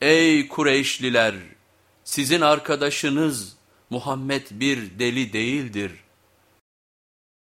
Ey Kureyşliler! Sizin arkadaşınız Muhammed bir deli değildir.